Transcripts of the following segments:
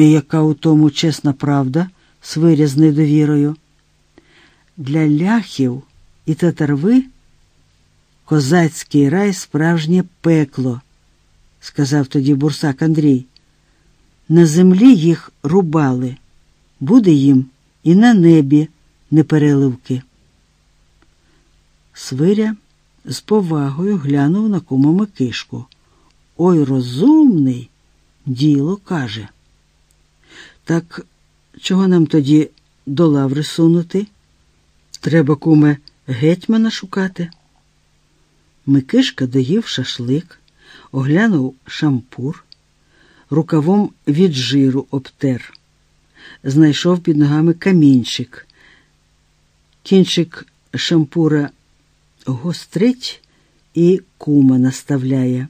І яка у тому чесна правда, з недовірою. Для ляхів і татарви козацький рай справжнє пекло, сказав тоді бурсак Андрій. На землі їх рубали, буде їм і на небі непереливки. Свиря з повагою глянув на кума Микишку. Ой, розумний, діло каже. Так чого нам тоді до лаври сунути? Треба, куме, гетьмана шукати. Микишка доїв шашлик, оглянув шампур, рукавом від жиру обтер, знайшов під ногами камінчик. Кінчик шампура гострить і кума наставляє.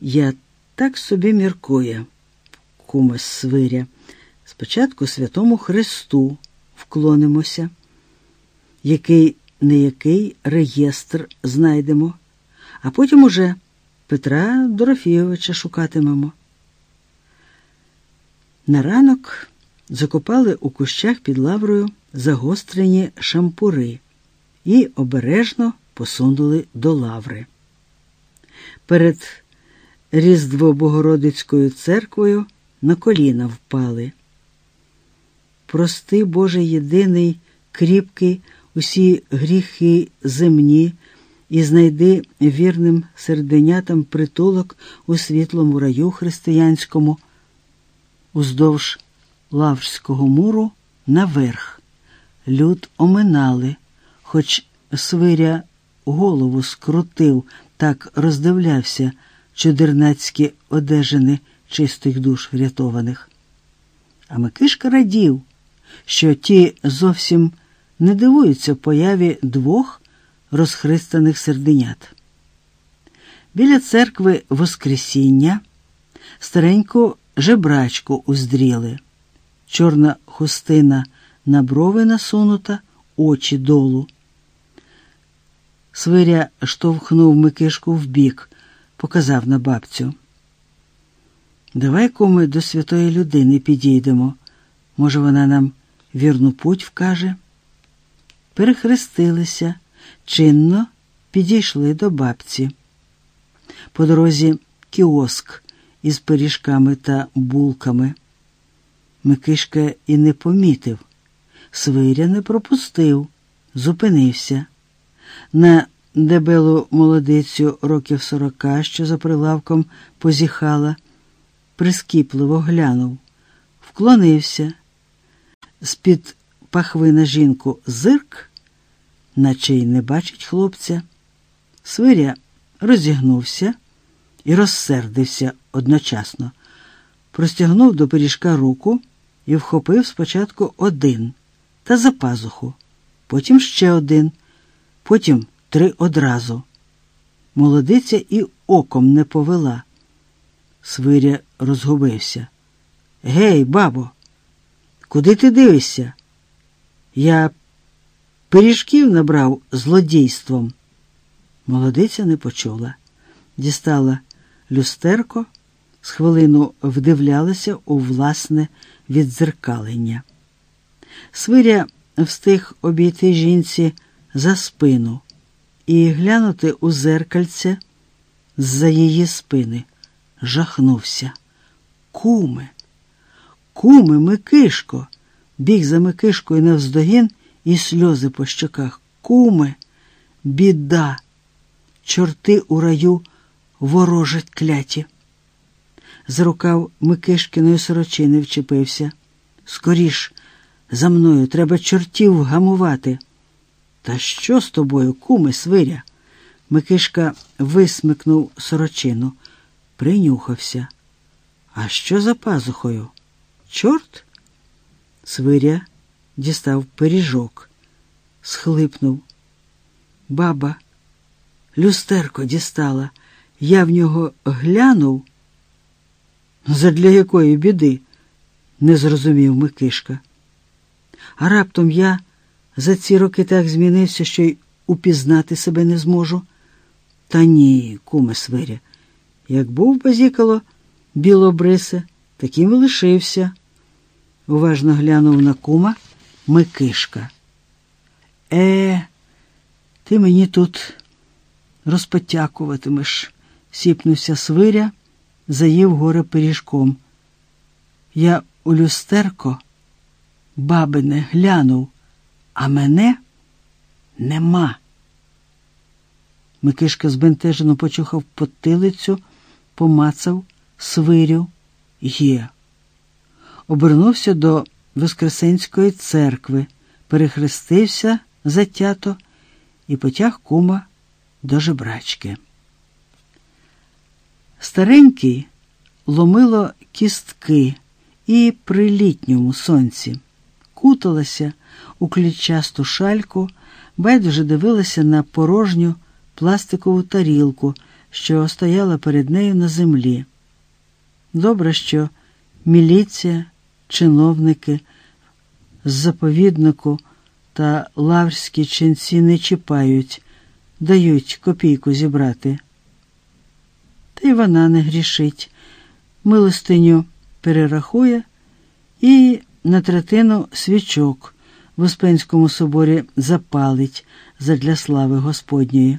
Я так собі міркую, кума свиря. Спочатку святому Христу вклонимося, який не який реєстр знайдемо, а потім уже Петра Дорофійовича шукатимемо. На ранок закопали у кущах під лаврою загострені шампури і обережно посунули до лаври. Перед Різдво-Богородицькою церквою на коліна впали. Прости, Боже єдиний, кріпкий, усі гріхи земні, і знайди вірним серденятам притулок у світлому раю християнському, уздовж Лаврського муру наверх. Люд оминали, хоч свиря голову скрутив, так роздивлявся чудернацькі одежини чистих душ врятованих. А Микишка радів, що ті зовсім не дивуються появі двох розхристаних серденят. Біля церкви Воскресіння стареньку жебрачку уздріли, чорна хустина на брови насунута, очі долу. Свиря штовхнув Микишку вбік, показав на бабцю. Давай, куми, до святої людини підійдемо. Може, вона нам вірну путь вкаже. Перехрестилися, чинно підійшли до бабці. По дорозі кіоск із пиріжками та булками. Микишка і не помітив. Свиря не пропустив, зупинився. На дебелу молодицю років сорока, що за прилавком позіхала, прискіпливо глянув, вклонився. З-під пахви на жінку зирк, наче й не бачить хлопця. Свиря розігнувся і розсердився одночасно, простягнув до пиріжка руку і вхопив спочатку один та за пазуху, потім ще один, потім три одразу. Молодиця і оком не повела. Свиря розгубився. Гей, бабо, куди ти дивишся? Я пиріжків набрав злодійством. Молодиця не почула, дістала люстерко, з хвилину вдивлялася у власне віддзеркалення. Свиря встиг обійти жінці за спину і глянути у зеркальце з-за її спини. Жахнувся. Куми, куми, Микишко, біг за Микишкою навздогін і сльози по щоках. Куми, біда, чорти у раю ворожать кляті. З рукав Микишкиної сорочини вчепився. Скоріш, за мною треба чортів гамувати. Та що з тобою, куми, свиря? Микишка висмикнув сорочину, принюхався. А що за пазухою? Чорт? Свиря дістав пиріжок, схлипнув. Баба, люстерко дістала. Я в нього глянув. Задля якої біди? не зрозумів Микишка. А раптом я за ці роки так змінився, що й упізнати себе не зможу. Та ні, куме свиря, як був базікало білобрисе, Таким і лишився. Уважно глянув на кума Микишка. Е, ти мені тут розпотякуватимеш, сіпнувся свиря, заїв горе пиріжком. Я у люстерко бабине глянув, а мене нема. Микишка збентежено почухав потилицю, помацав свирю є. Обернувся до Воскресенської церкви, перехрестився затято і потяг кума до жебрачки. Старенький ломило кістки і при літньому сонці, куталася у клітчасту шальку, байдуже дивилася на порожню пластикову тарілку, що стояла перед нею на землі. Добре, що міліція, чиновники з заповіднику та лаврські ченці не чіпають, дають копійку зібрати. Та й вона не грішить, милостиню перерахує і на третину свічок в Успенському соборі запалить задля слави Господньої.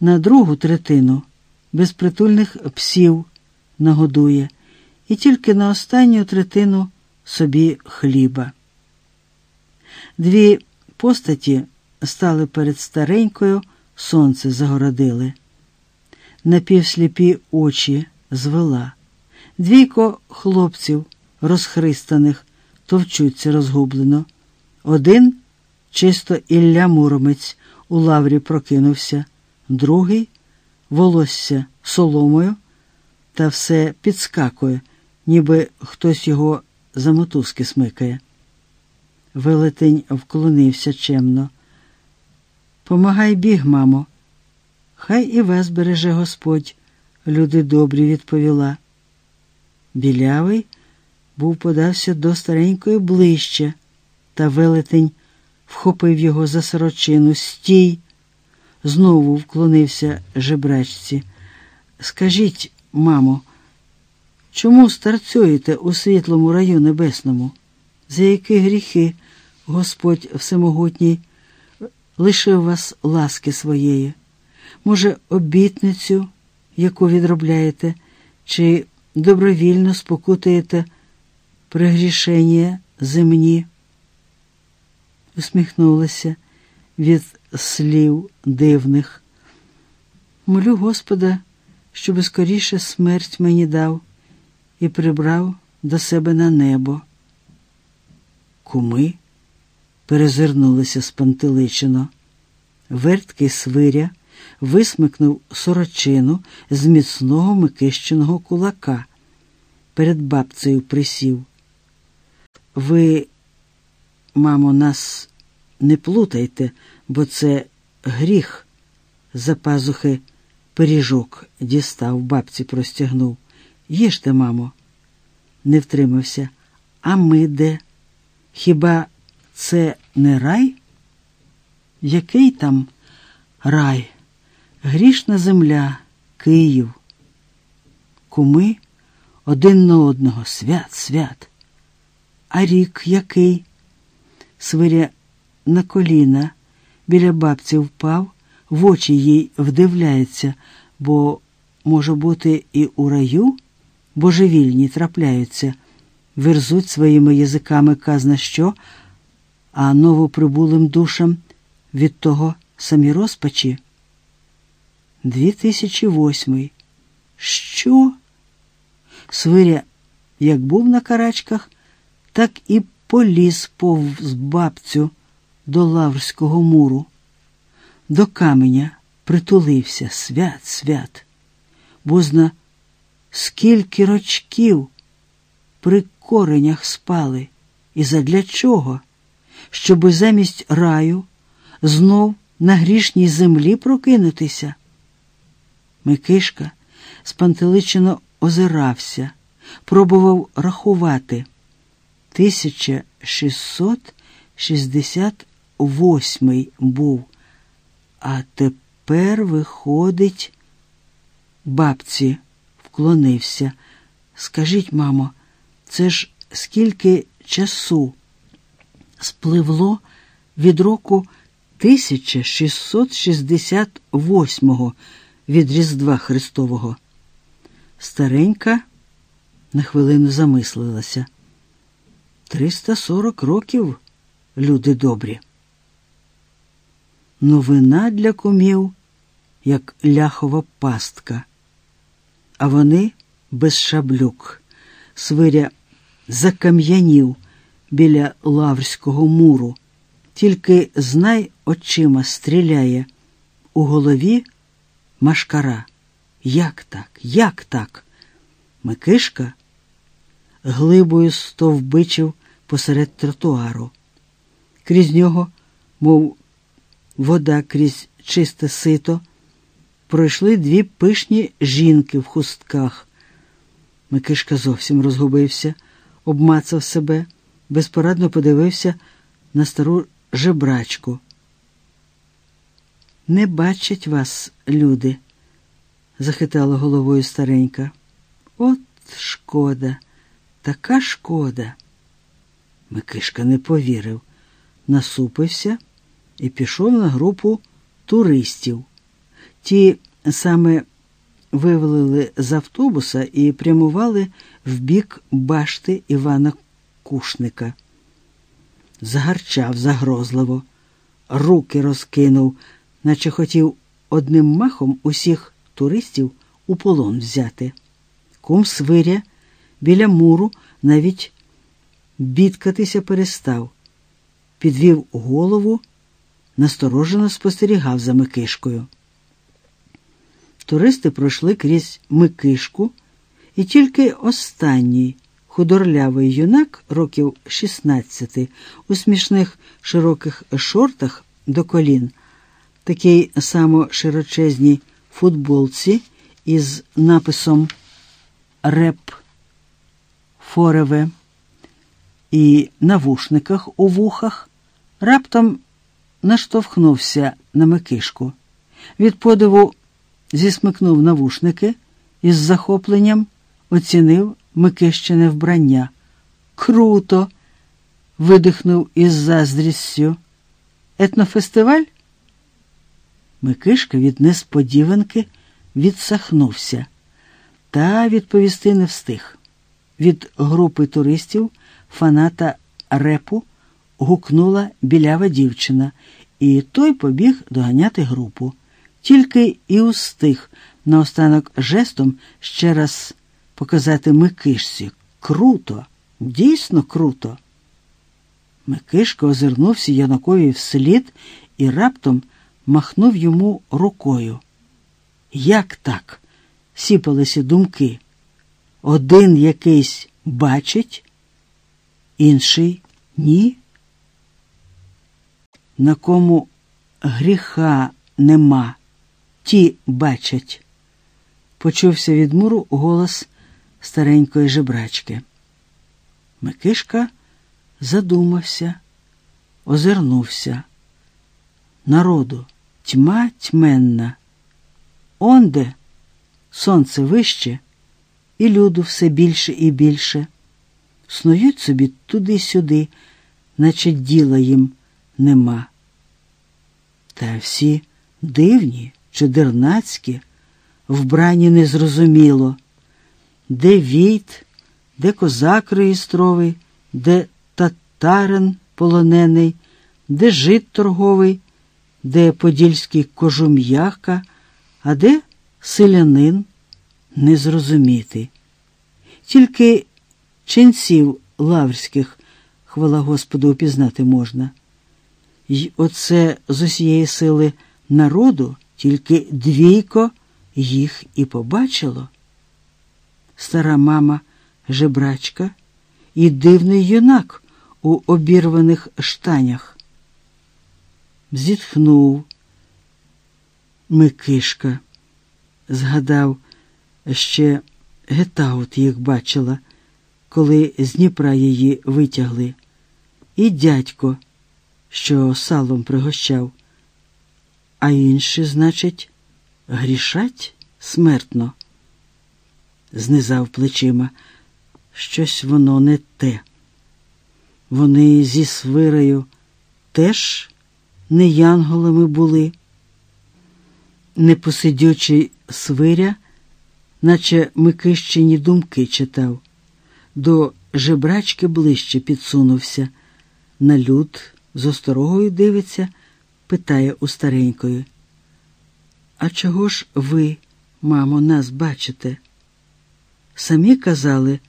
На другу третину безпритульних псів нагодує і тільки на останню третину собі хліба. Дві постаті стали перед старенькою, сонце загородили. Напівсліпі очі звела. Двійко хлопців, розхристаних, товчуться розгублено. Один чисто Ілля Муромець у лаврі прокинувся, другий волосся соломою та все підскакує, ніби хтось його за мотузки смикає. Велетень вклонився чемно. Помагай біг, мамо. Хай і вас береже Господь, люди добрі відповіла. Білявий був подався до старенької ближче, та велетень вхопив його за сорочину. Стій, знову вклонився жебрачці. Скажіть, мамо, чому старцюєте у світлому раю небесному? За які гріхи Господь Всемогутній лишив вас ласки своєї? Може, обітницю, яку відробляєте, чи добровільно спокутуєте пригрішення земні? Усміхнулася від слів дивних. Молю Господа щоби скоріше смерть мені дав і прибрав до себе на небо. Куми перезирнулися спантеличено. Верткий свиря висмикнув сорочину з міцного микищеного кулака. Перед бабцею присів. Ви, мамо, нас не плутайте, бо це гріх за пазухи Пиріжок дістав, бабці простягнув. Їжте, мамо, не втримався. А ми де? Хіба це не рай? Який там рай? Грішна земля, Київ. Куми один на одного, свят, свят. А рік який? Свиря на коліна біля бабці впав в очі їй вдивляється, бо, може бути, і у раю божевільні трапляються, верзуть своїми язиками казна що, а новоприбулим душам від того самі розпачі. 2008. Що? Свиря, як був на карачках, так і поліз повз бабцю до Лаврського муру до каменя притулився свят, свят, бозна скільки рочків при коренях спали, і задля чого? Щоби замість раю знов на грішній землі прокинутися. Микишка спантеличено озирався, пробував рахувати. 1668 був. А тепер, виходить, бабці вклонився. Скажіть, мамо, Це ж скільки часу спливло від року 1668-го від Різдва Христового. Старенька на хвилину замислилася. 340 років, люди добрі. Новина для кумів, як ляхова пастка, а вони без шаблюк. Свиря закам'янів біля лаврського муру, тільки знай очима стріляє у голові машкара. Як так? Як так? Микишка глибою стовбичив посеред тротуару. Крізь нього, мов вода крізь чисте сито, пройшли дві пишні жінки в хустках. Микишка зовсім розгубився, обмацав себе, безпорадно подивився на стару жебрачку. Не бачать вас, люди, захитала головою старенька. От шкода, така шкода. Микишка не повірив, насупився і пішов на групу туристів. Ті саме вивалили з автобуса і прямували в бік башти Івана Кушника. Загарчав загрозливо, руки розкинув, наче хотів одним махом усіх туристів у полон взяти. Кум свиря біля муру навіть бідкатися перестав, підвів голову, насторожено спостерігав за Микишкою. Туристи пройшли крізь Микишку, і тільки останній худорлявий юнак років 16 у смішних широких шортах до колін, такій само широчезній футболці із написом Реп Фореве і навушниках у вухах, раптом наштовхнувся на Микишку. Від подиву зісмикнув навушники і з захопленням оцінив Микищине вбрання. Круто! видихнув із заздрістю. Етнофестиваль? Микишка від несподіванки відсахнувся, та відповісти не встиг. Від групи туристів фаната репу гукнула білява дівчина, і той побіг доганяти групу. Тільки і устиг наостанок жестом ще раз показати Микишці. Круто, дійсно круто. Микишка озирнувся Янакові вслід і раптом махнув йому рукою. Як так? сіпалися думки. Один якийсь бачить, інший ні. На кому гріха нема, ті бачать. Почувся від муру голос старенької жебрачки. Микишка задумався, озирнувся. Народу тьма тьменна. Онде сонце вище, і люду все більше і більше. Снують собі туди-сюди, наче діла їм нема. Та всі дивні, чудернацькі, вбрані незрозуміло, де війт, де козак реєстровий, де татарин полонений, де жит торговий, де подільський кожум'яка, а де селянин не зрозуміти. Тільки ченців лаврських, хвала Господу, упізнати можна. І оце з усієї сили народу тільки двійко їх і побачило. Стара мама жебрачка і дивний юнак у обірваних штанях. Зітхнув Микишка, згадав, ще гетаут їх бачила, коли з Дніпра її витягли, і дядько, що салом пригощав, а інші, значить, грішать смертно, знизав плечима. щось воно не те. Вони зі свирею теж не янголами були. Непосидючий свиря, наче Микищині думки читав, до жебрачки ближче підсунувся. На люд з осторогою дивиться, питає у старенької. А чого ж ви, мамо, нас бачите? Самі казали,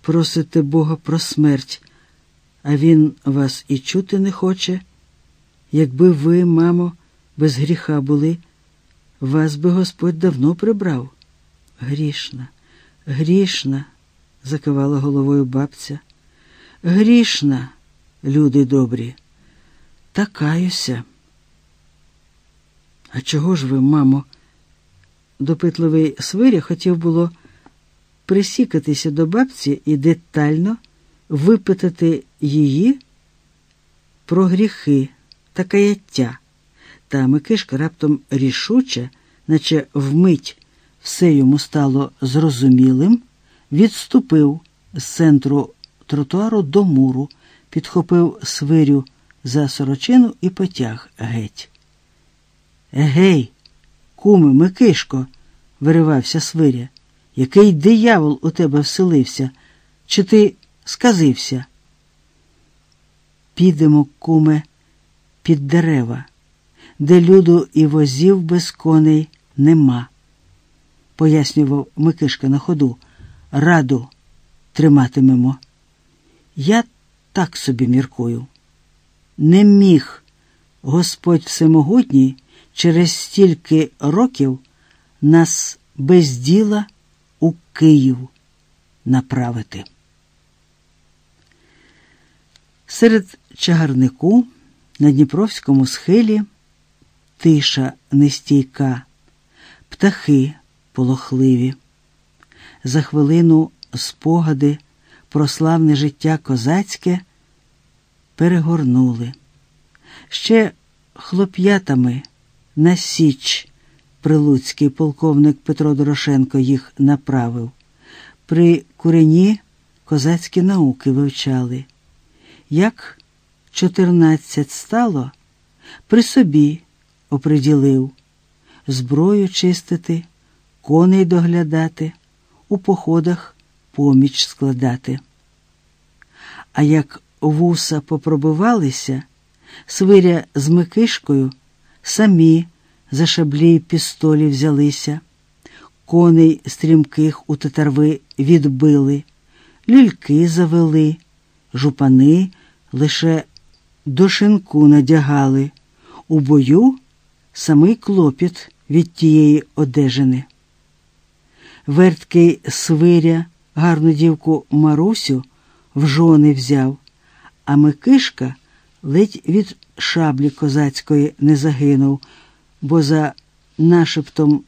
просите Бога про смерть, а він вас і чути не хоче. Якби ви, мамо, без гріха були, вас би Господь давно прибрав. Грішна, грішна, закивала головою бабця. Грішна, люди добрі, та каюся. А чого ж ви, мамо? Допитливий свиря хотів було присікатися до бабці і детально випитати її про гріхи та каяття. Та Микишка раптом рішуче, наче вмить все йому стало зрозумілим, відступив з центру тротуару до муру, підхопив свирю за сорочину і потяг геть. Егей, куми, Микишко, виривався свиря, який диявол у тебе вселився, чи ти сказився? Підемо, куме, під дерева, де люду і возів без коней нема, пояснював Микишка на ходу. Раду триматимемо. Я так собі міркую. Не міг Господь Всемогутній через стільки років нас без діла у Київ направити. Серед чагарнику на Дніпровському схилі тиша нестійка, птахи полохливі. За хвилину спогади про славне життя козацьке перегорнули. Ще хлоп'ятами на Січ прилуцький полковник Петро Дорошенко їх направив. При курені козацькі науки вивчали. Як чотирнадцять стало, при собі оприділив зброю чистити, коней доглядати, у походах поміч складати. А як вуса попробувалися, свиря з Микишкою самі за шаблі й пістолі взялися, коней стрімких у татарви відбили, люльки завели, жупани лише до шинку надягали, у бою самий клопіт від тієї одежини. Верткий свиря гарну дівку Марусю в жони взяв, а Микишка ледь від шаблі козацької не загинув, бо за нашептом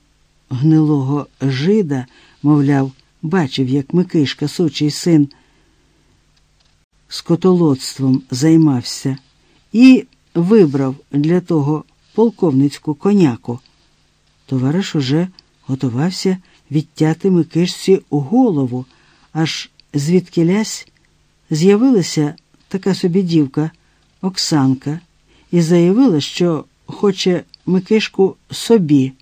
гнилого жида, мовляв, бачив, як Микишка, сучий син, скотолодством займався і вибрав для того полковницьку коняку. Товариш уже готувався відтяти Микишці голову, аж звідки лясь з'явилася така собі дівка Оксанка і заявила, що хоче Микишку собі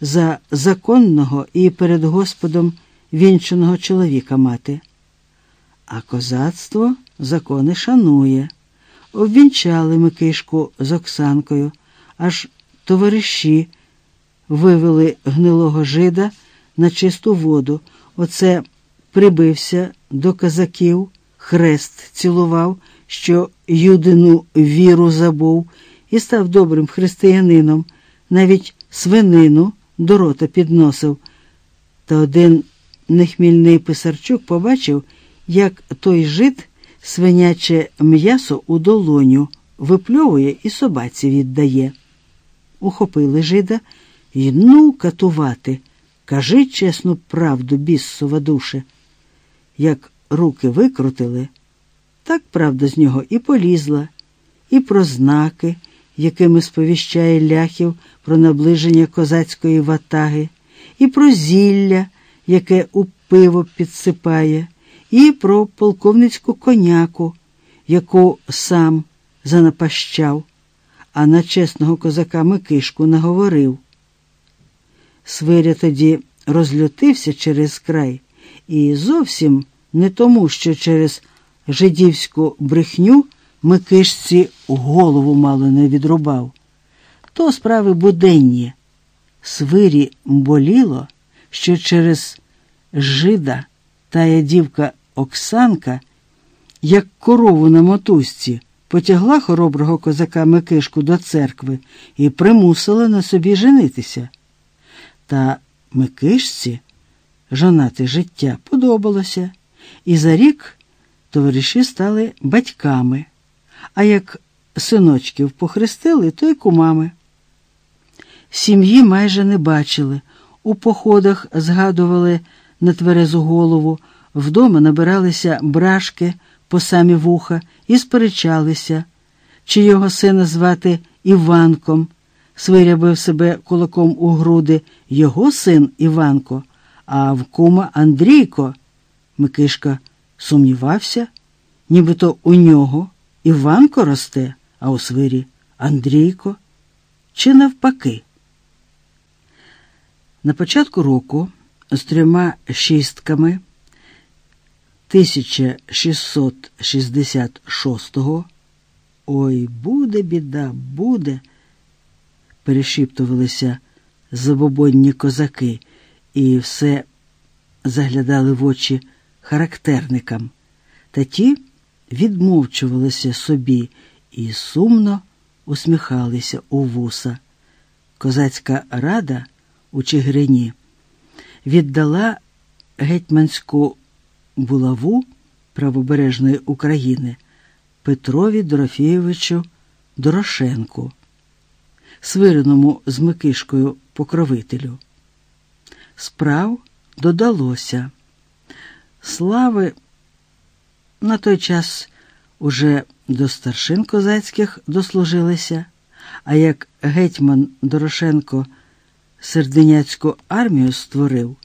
за законного і перед Господом вінченого чоловіка мати. А козацтво закони шанує. Обвінчали Микишку з Оксанкою, аж товариші вивели гнилого жида на чисту воду. Оце прибився до казаків, хрест цілував, що юдину віру забув, і став добрим християнином, навіть свинину до рота підносив. Та один нехмільний писарчук побачив, як той жид свиняче м'ясо у долоню випльовує і собаці віддає. Ухопили жида й ну катувати. Кажи чесну правду, біссова душе. Як руки викрутили, так правда з нього і полізла, і про знаки, якими сповіщає ляхів про наближення козацької ватаги, і про зілля, яке у пиво підсипає, і про полковницьку коняку, яку сам занапащав, а на чесного козака Микишку наговорив. Свиря тоді розлютився через край, і зовсім не тому, що через жидівську брехню Микишці голову мало не відрубав. То справи буденні. Свирі боліло, що через жида тая дівка Оксанка, як корову на мотузці, потягла хороброго козака Микишку до церкви і примусила на собі женитися. Та Микишці жонати життя подобалося, і за рік товариші стали батьками, а як синочків похрестили, то й кумами. Сім'ї майже не бачили, у походах згадували на тверезу голову, вдома набиралися брашки по самі вуха і сперечалися, чи його сина звати Іванком, свирябив себе кулаком у груди. Його син Іванко, а в кума Андрійко. Микишка сумнівався, нібито у нього Іванко росте, а у свирі Андрійко, чи навпаки. На початку року з трьома шістками 1666-го Ой, буде біда, буде, перешіптувалися забобонні козаки і все заглядали в очі характерникам, та ті відмовчувалися собі і сумно усміхалися у вуса. Козацька рада у Чигирині віддала гетьманську булаву правобережної України Петрові Дорофійовичу Дорошенку, свиреному з Микишкою покровителю. Справ додалося. Слави на той час уже до старшин козацьких дослужилися, а як гетьман Дорошенко серденяцьку армію створив,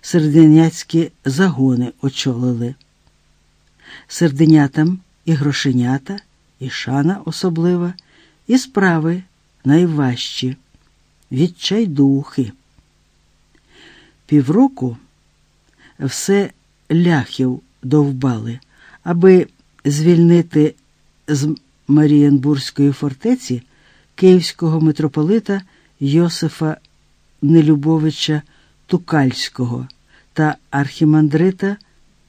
серденяцькі загони очолили. Серденятам і грошенята, і шана особлива, і справи найважчі відчайдухи. Півроку все ляхів довбали, аби звільнити з Марієнбурзької фортеці київського митрополита Йосифа Нелюбовича Тукальського та архімандрита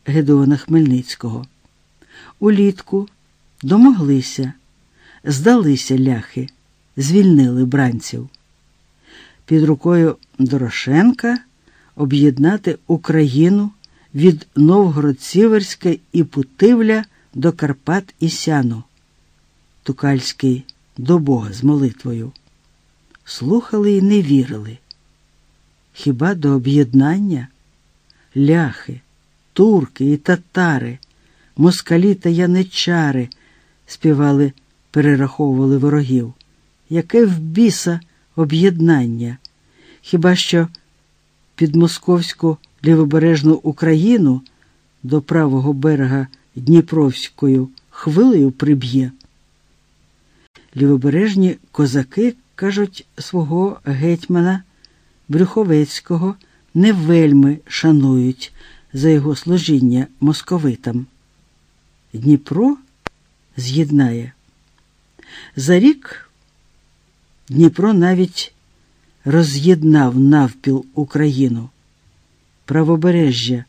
Гедеона Хмельницького. Улітку домоглися, здалися ляхи, звільнили бранців. Під рукою Дорошенка об'єднати Україну від Новгород-Сіверська і Путивля до Карпат і Сяну. Тукальський до Бога з молитвою. Слухали і не вірили. Хіба до об'єднання? Ляхи, турки і татари, москалі та яничари співали, перераховували ворогів. Яке в біса об'єднання? Хіба що під московську лівобережну Україну до правого берега Дніпровською хвилею приб'є? Лівобережні козаки кажуть свого гетьмана. Брюховецького не вельми шанують за його служіння московитам. Дніпро з'єднає. За рік Дніпро навіть роз'єднав навпіл Україну, правобережжя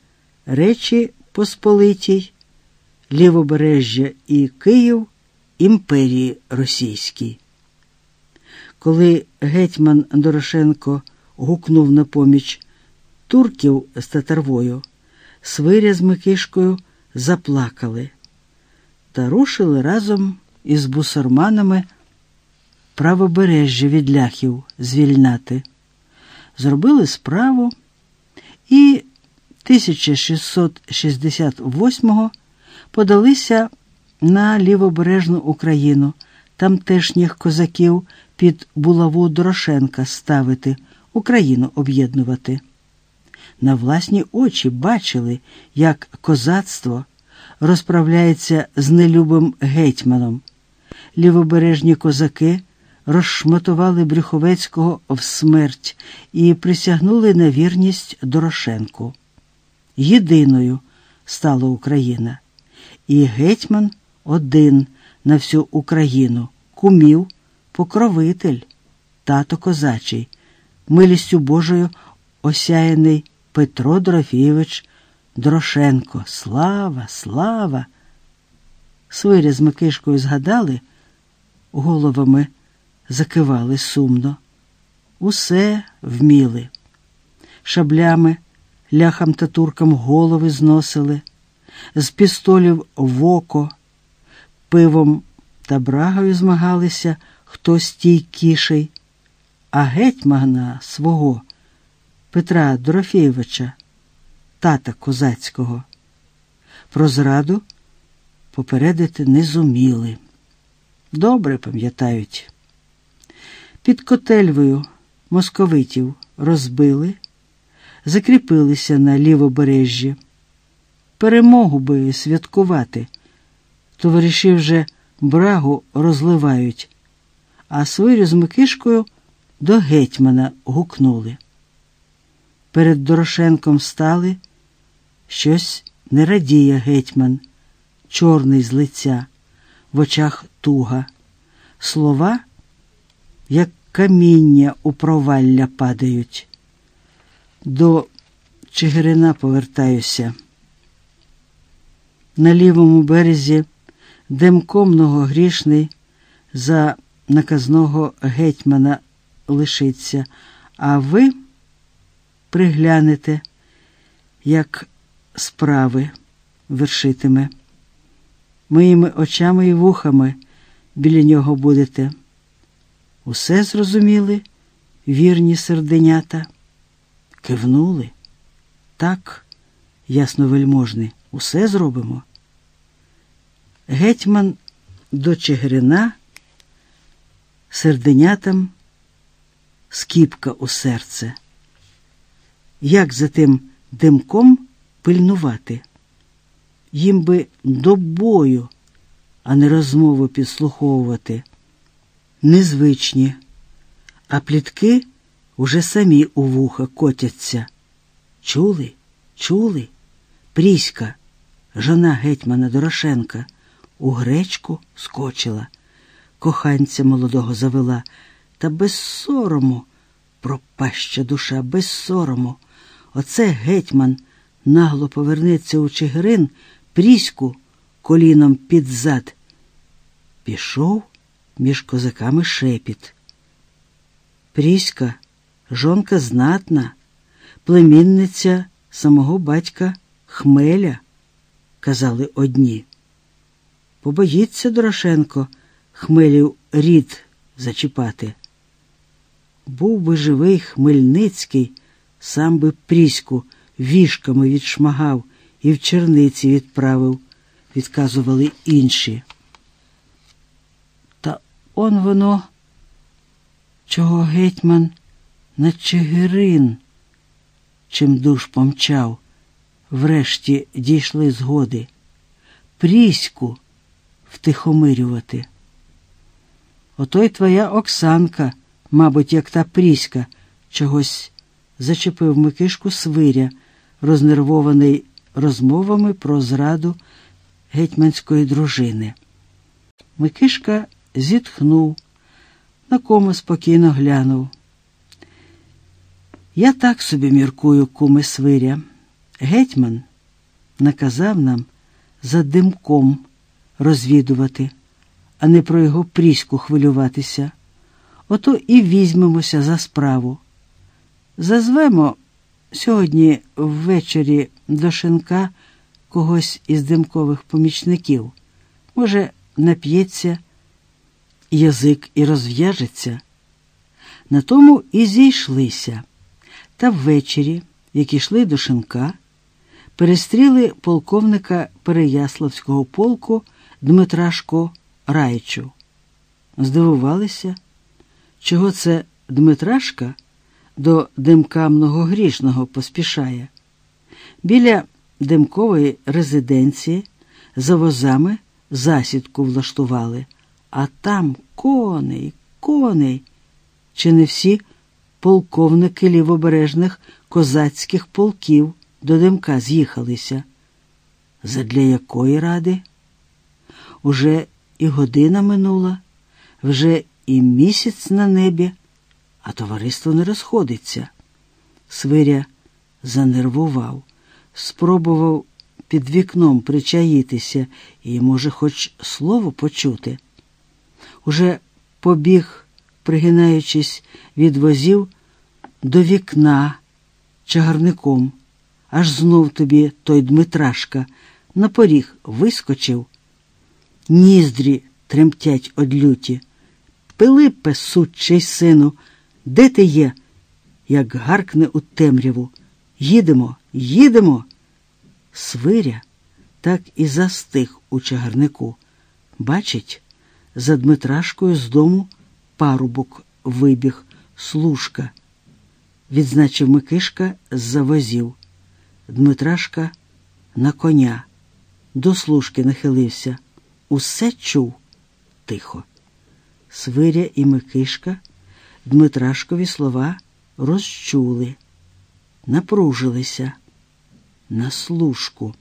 Речі Посполитій, Лівобережжя і Київ імперії Російській. Коли гетьман Дорошенко гукнув на поміч турків з татарвою, свиря з Микишкою заплакали та рушили разом із бусурманами правобережжя від ляхів звільнати. Зробили справу і 1668-го подалися на лівобережну Україну, тамтешніх козаків під булаву Дорошенка ставити. Україну об'єднувати. на власні очі бачили, як козацтво розправляється з нелюбим гетьманом. Лівобережні козаки розшматували Брюховецького в смерть і присягнули на вірність Дорошенку. Єдиною стала Україна, і гетьман один на всю Україну, кумів, покровитель, тато козачий, милістю Божою осяяний Петро Дорофійович Дорошенко. Слава, слава! Свиря з Микишкою згадали, головами закивали сумно. Усе вміли. Шаблями, ляхам та туркам голови зносили, з пістолів в око, пивом та брагою змагалися хто стійкіший, а гетьмана свого Петра Дорофєєвича, тата козацького, про зраду попередити не зуміли. Добре пам'ятають. Під котельвою московитів розбили, закріпилися на лівобережжі. Перемогу би святкувати. Товариші вже брагу розливають, а свирю з Микишкою до гетьмана гукнули. Перед Дорошенком стали щось не радіє гетьман, чорний з лиця, в очах туга. Слова, як каміння у провалля падають. До Чигирина повертаюся. На лівому березі демком многогрішний за наказного гетьмана лишиться, а ви приглянете, як справи вершитиме. Моїми очами і вухами біля нього будете. Усе зрозуміли, вірні серденята, кивнули. Так, ясновельможний, усе зробимо. Гетьман до Чигирина серденятам скіпка у серце. Як за тим димком пильнувати? Їм би до бою, а не розмову підслуховувати. Незвичні, а плітки уже самі у вуха котяться. Чули, чули? Пріська, жона гетьмана Дорошенка, у гречку скочила, коханця молодого завела, та без сорому, пропаща душа, без сорому. Оце гетьман нагло повернеться у Чигирин, пріську коліном під зад. Пішов між козаками шепіт. Пріська, жонка знатна, племінниця самого батька Хмеля, казали одні. Побоїться Дорошенко Хмелів рід зачіпати. Був би живий Хмельницький, сам би Пріську вішками відшмагав і в черниці відправив, відказували інші. Он воно, чого гетьман на Чигирин, чим душ помчав, врешті дійшли згоди. Пріську втихомирювати. Ото й твоя Оксанка, мабуть, як та Пріська, чогось зачепив Микишку свиря, рознервований розмовами про зраду гетьманської дружини. Микишка зітхнув, на кому спокійно глянув. Я так собі міркую, куми свиря. Гетьман наказав нам за димком розвідувати, а не про його пріську хвилюватися. Ото і візьмемося за справу. Зазвемо сьогодні ввечері до шинка когось із димкових помічників. Може, нап'ється, язик і розв'яжеться. На тому і зійшлися. Та ввечері, як ішли до шинка, перестріли полковника Переяславського полку Дмитрашко Райчу. Здивувалися, чого це Дмитрашка до димка многогрішного поспішає. Біля димкової резиденції за возами засідку влаштували, а там коней, коней. Чи не всі полковники лівобережних козацьких полків до димка з'їхалися? Задля якої ради? Уже і година минула, вже і місяць на небі, а товариство не розходиться. Свиря занервував, спробував під вікном причаїтися і, може, хоч слово почути. Уже побіг, пригинаючись від возів, до вікна чагарником, аж знов тобі той Дмитрашка на поріг вискочив. Ніздрі тремтять од люті. Пилипе, сучий сину, де ти є? Як гаркне у темряву. Їдемо, їдемо. Свиря так і застиг у чагарнику. Бачить, за Дмитрашкою з дому парубок вибіг, служка. Відзначив Микишка з-за возів. Дмитрашка на коня. До служки нахилився. Усе чув тихо. Свиря і Микишка Дмитрашкові слова розчули, напружилися на служку.